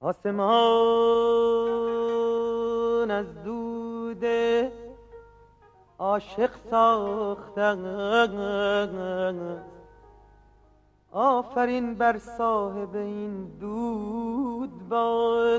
آسمان از دود عاشق ساختن. آفرین بر صاحب این دود با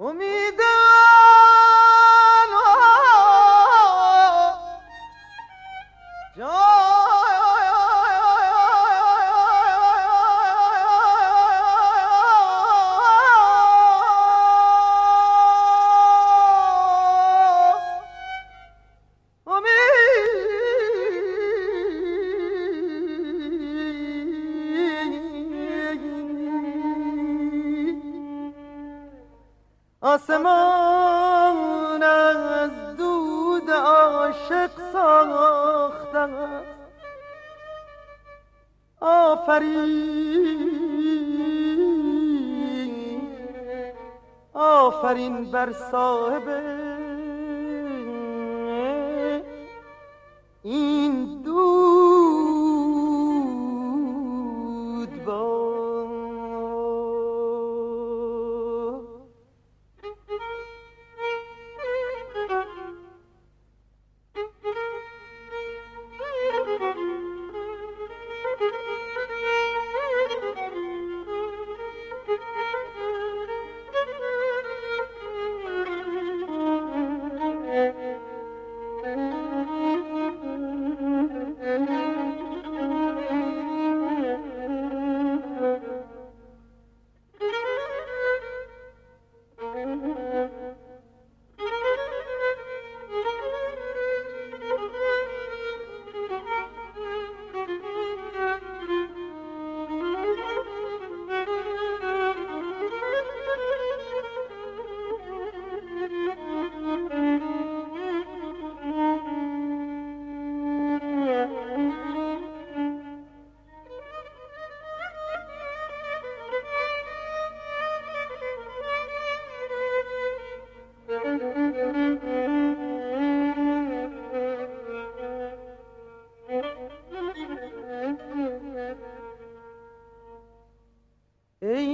उम्मीद آسمان از دود عاشق ساخته آفرین آفرین بر صاحب این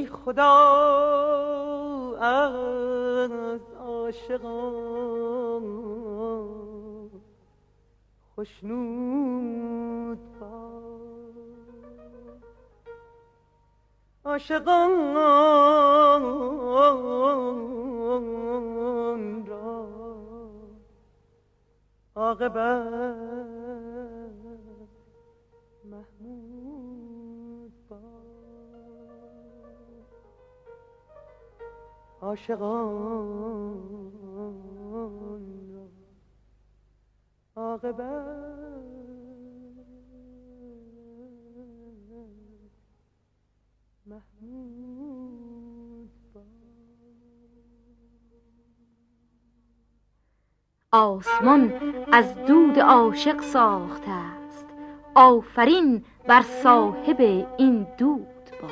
خدا از عاشقان خوشنود عاشقان را عاقبت عاشقان عاقبت محمود آسمان از دود عاشق ساخته است. آفرین بر صاحب این دود با